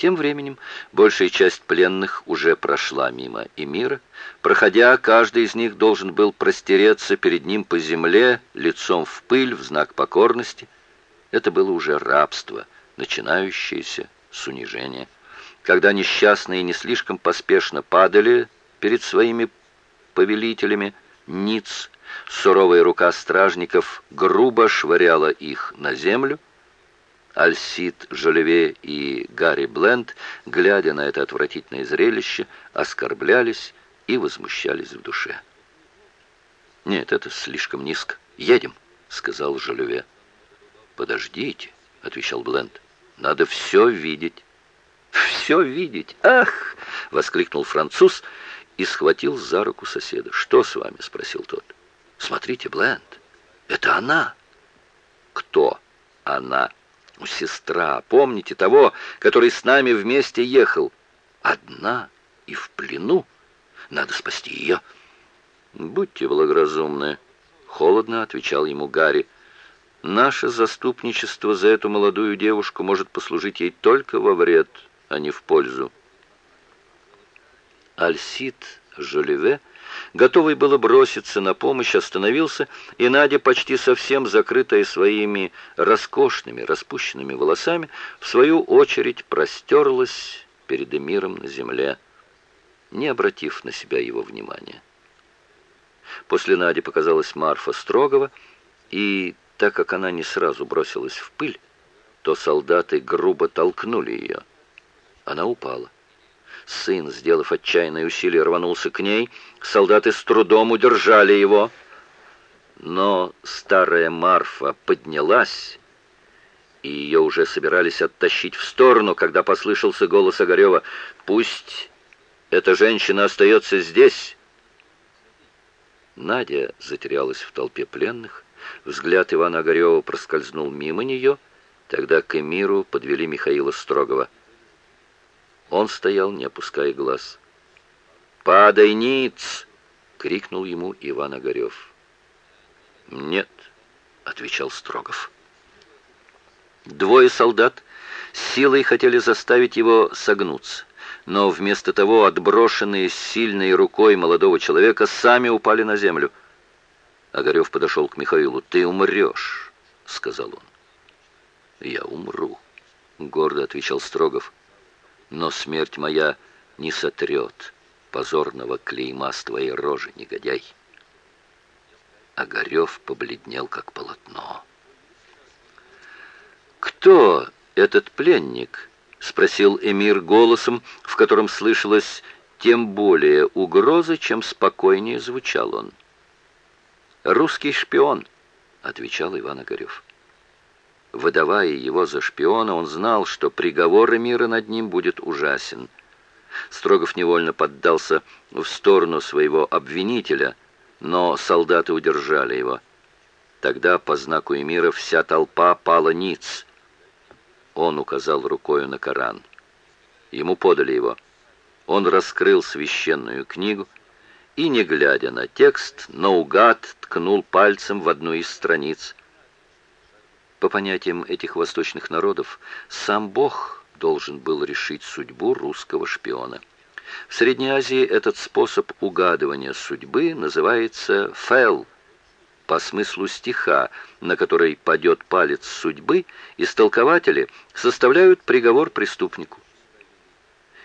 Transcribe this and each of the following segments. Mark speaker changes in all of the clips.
Speaker 1: Тем временем большая часть пленных уже прошла мимо Эмира. Проходя, каждый из них должен был простереться перед ним по земле, лицом в пыль, в знак покорности. Это было уже рабство, начинающееся с унижения. Когда несчастные не слишком поспешно падали перед своими повелителями, ниц, суровая рука стражников грубо швыряла их на землю, Альсид Жолеве и Гарри Бленд, глядя на это отвратительное зрелище, оскорблялись и возмущались в душе. «Нет, это слишком низко. Едем», — сказал Жолеве. «Подождите», — отвечал Бленд. «Надо все видеть». «Все видеть? Ах!» — воскликнул француз и схватил за руку соседа. «Что с вами?» — спросил тот. «Смотрите, Бленд, это она». «Кто она?» Сестра, помните того, который с нами вместе ехал? Одна и в плену. Надо спасти ее. Будьте благоразумны, холодно отвечал ему Гарри. Наше заступничество за эту молодую девушку может послужить ей только во вред, а не в пользу. Альсид Жолеве готовый было броситься на помощь, остановился, и Надя, почти совсем закрытая своими роскошными, распущенными волосами, в свою очередь простерлась перед Эмиром на земле, не обратив на себя его внимания. После Нади показалась Марфа Строгова, и так как она не сразу бросилась в пыль, то солдаты грубо толкнули ее. Она упала. Сын, сделав отчаянное усилие, рванулся к ней. Солдаты с трудом удержали его. Но старая Марфа поднялась, и ее уже собирались оттащить в сторону, когда послышался голос Огарева. «Пусть эта женщина остается здесь!» Надя затерялась в толпе пленных. Взгляд Ивана Огарева проскользнул мимо нее. Тогда к Эмиру подвели Михаила Строгова. Он стоял, не опуская глаз. «Падай, ниц!» — крикнул ему Иван Огарев. «Нет», — отвечал Строгов. Двое солдат силой хотели заставить его согнуться, но вместо того отброшенные сильной рукой молодого человека сами упали на землю. Огарев подошел к Михаилу. «Ты умрешь», — сказал он. «Я умру», — гордо отвечал Строгов но смерть моя не сотрет позорного клейма с твоей рожи, негодяй. Огарев побледнел, как полотно. «Кто этот пленник?» — спросил эмир голосом, в котором слышалось тем более угрозы, чем спокойнее звучал он. «Русский шпион», — отвечал Иван Огарев. Выдавая его за шпиона, он знал, что приговор мира над ним будет ужасен. Строгов невольно поддался в сторону своего обвинителя, но солдаты удержали его. Тогда по знаку эмира вся толпа пала ниц. Он указал рукою на Коран. Ему подали его. Он раскрыл священную книгу и, не глядя на текст, наугад ткнул пальцем в одну из страниц – по понятиям этих восточных народов, сам Бог должен был решить судьбу русского шпиона. В Средней Азии этот способ угадывания судьбы называется «фэл», по смыслу стиха, на который падет палец судьбы, истолкователи составляют приговор преступнику.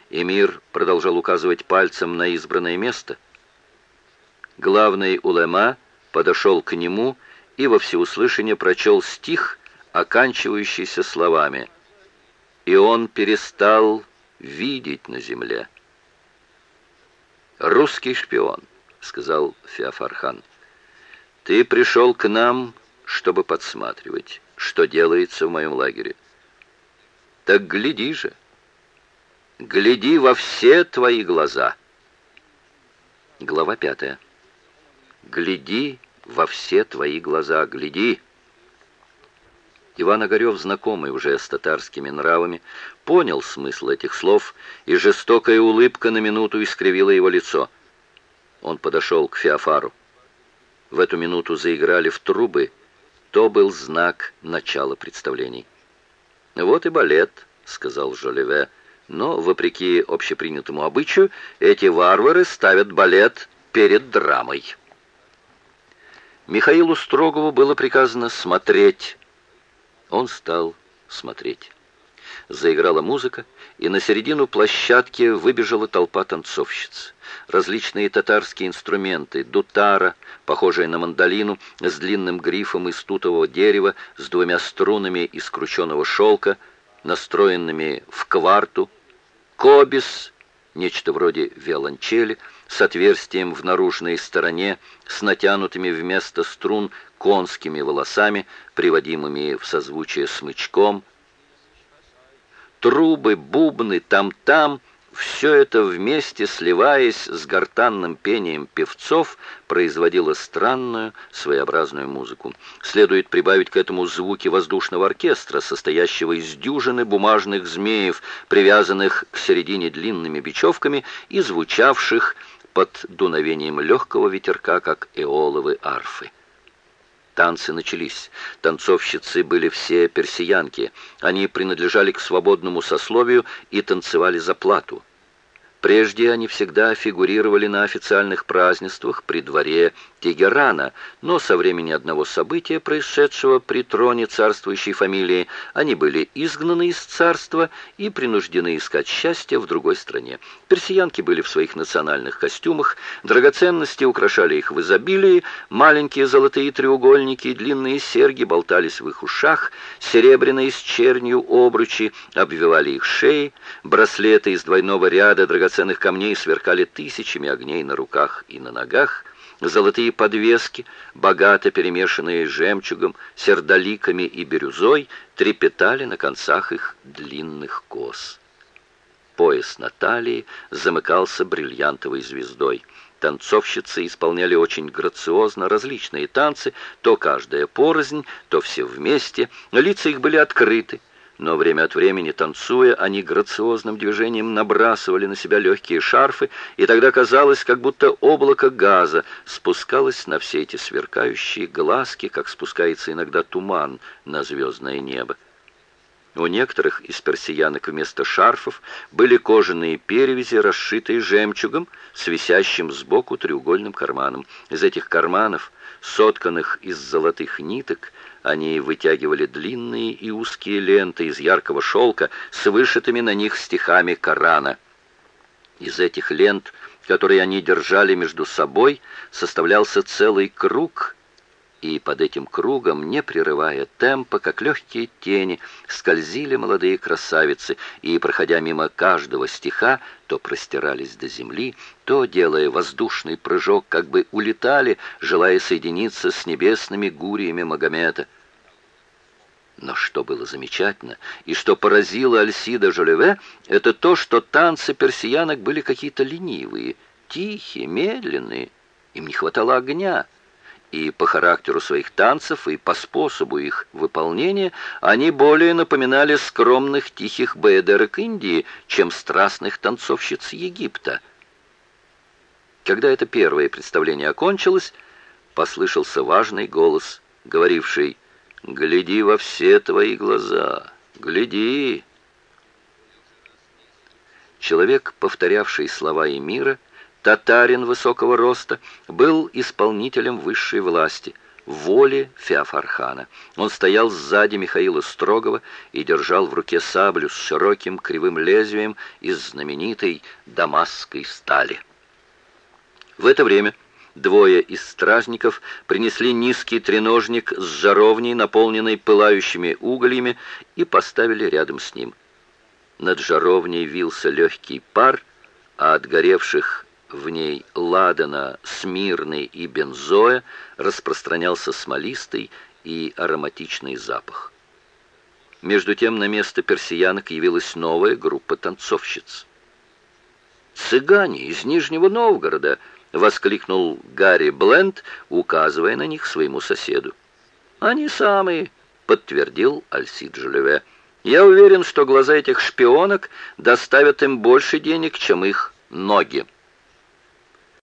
Speaker 1: Эмир продолжал указывать пальцем на избранное место. Главный улема подошел к нему и во всеуслышание прочел стих, оканчивающийся словами «И он перестал видеть на земле». «Русский шпион», — сказал Феофархан, — «ты пришел к нам, чтобы подсматривать, что делается в моем лагере. Так гляди же, гляди во все твои глаза». Глава пятая. «Гляди во все твои глаза, гляди». Иван Огарев, знакомый уже с татарскими нравами, понял смысл этих слов, и жестокая улыбка на минуту искривила его лицо. Он подошел к Феофару. В эту минуту заиграли в трубы. То был знак начала представлений. «Вот и балет», — сказал Жолеве. Но, вопреки общепринятому обычаю, эти варвары ставят балет перед драмой. Михаилу Строгову было приказано смотреть. Он стал смотреть. Заиграла музыка, и на середину площадки выбежала толпа танцовщиц. Различные татарские инструменты, дутара, похожая на мандолину, с длинным грифом из тутового дерева, с двумя струнами из крученого шелка, настроенными в кварту, кобис, нечто вроде виолончели, с отверстием в наружной стороне, с натянутыми вместо струн конскими волосами, приводимыми в созвучие смычком, трубы, бубны, там-там — все это вместе, сливаясь с гортанным пением певцов, производило странную, своеобразную музыку. Следует прибавить к этому звуки воздушного оркестра, состоящего из дюжины бумажных змеев, привязанных к середине длинными бечевками и звучавших под дуновением легкого ветерка, как эоловы арфы. Танцы начались. Танцовщицы были все персиянки. Они принадлежали к свободному сословию и танцевали за плату. Прежде они всегда фигурировали на официальных празднествах при дворе Тегерана, но со времени одного события, происшедшего при троне царствующей фамилии, они были изгнаны из царства и принуждены искать счастье в другой стране. Персиянки были в своих национальных костюмах, драгоценности украшали их в изобилии, маленькие золотые треугольники и длинные серьги болтались в их ушах, серебряные с чернью обручи обвивали их шеи, браслеты из двойного ряда драгоценных камней сверкали тысячами огней на руках и на ногах, золотые подвески, богато перемешанные жемчугом, сердоликами и бирюзой, трепетали на концах их длинных кос. Пояс на талии замыкался бриллиантовой звездой. Танцовщицы исполняли очень грациозно различные танцы, то каждая порознь, то все вместе, лица их были открыты, но время от времени, танцуя, они грациозным движением набрасывали на себя легкие шарфы, и тогда казалось, как будто облако газа спускалось на все эти сверкающие глазки, как спускается иногда туман на звездное небо. У некоторых из персиянок вместо шарфов были кожаные перевязи, расшитые жемчугом, с висящим сбоку треугольным карманом. Из этих карманов, сотканных из золотых ниток, они вытягивали длинные и узкие ленты из яркого шелка с вышитыми на них стихами Корана. Из этих лент, которые они держали между собой, составлялся целый круг, и под этим кругом, не прерывая темпа, как легкие тени, скользили молодые красавицы, и, проходя мимо каждого стиха, то простирались до земли, то, делая воздушный прыжок, как бы улетали, желая соединиться с небесными гуриями Магомета. Но что было замечательно, и что поразило Альсида Жолеве, это то, что танцы персиянок были какие-то ленивые, тихие, медленные, им не хватало огня, и по характеру своих танцев, и по способу их выполнения они более напоминали скромных тихих баэдерок Индии, чем страстных танцовщиц Египта. Когда это первое представление окончилось, послышался важный голос, говоривший Гляди во все твои глаза, гляди. Человек, повторявший слова Эмира, татарин высокого роста, был исполнителем высшей власти, воли Феофархана. Он стоял сзади Михаила Строгова и держал в руке саблю с широким кривым лезвием из знаменитой дамасской стали. В это время Двое из стражников принесли низкий треножник с жаровней, наполненной пылающими угольями, и поставили рядом с ним. Над жаровней вился легкий пар, а от горевших в ней ладана, смирны и бензоя распространялся смолистый и ароматичный запах. Между тем на место персиянок явилась новая группа танцовщиц. «Цыгане из Нижнего Новгорода!» воскликнул Гарри Бленд, указывая на них своему соседу. «Они самые», — подтвердил Альсид Жулеве. «Я уверен, что глаза этих шпионок доставят им больше денег, чем их ноги».